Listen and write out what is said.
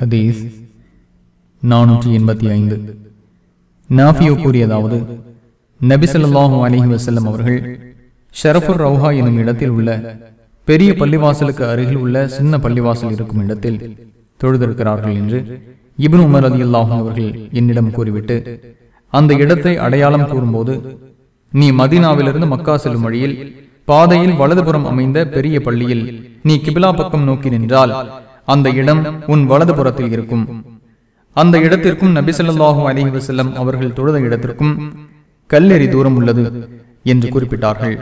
ஹதீஸ் நானூற்றி எண்பத்தி ஐந்து. நாஃபியோ கூறியதாவது நபிசல்லாஹு அலிஹி வசல்லம் அவர்கள் ஷரஃபுர் ரவுஹா எனும் இடத்தில் உள்ள பெரிய பள்ளிவாசலுக்கு அருகில் உள்ள சின்ன பள்ளிவாசல் இருக்கும் இடத்தில் தொழுதிருக்கிறார்கள் என்று இபின் உமர் அலி அல்லாஹும் அவர்கள் என்னிடம் கூறிவிட்டு அந்த இடத்தை அடையாளம் கூறும்போது நீ மதினாவிலிருந்து மக்கா செல்லும் வழியில் பாதையில் வலதுபுறம் அமைந்த பெரிய பள்ளியில் நீ கிபிலா பக்கம் நோக்கி நின்றால் அந்த இடம் உன் வலது புறத்தில் இருக்கும். அந்த இடத்திற்கும் நபிசல்லாஹூ அலிஹி வசல்லம் அவர்கள் தொழுத இடத்திற்கும் கல்லெறி தூரம் உள்ளது என்று குறிப்பிட்டார்கள்.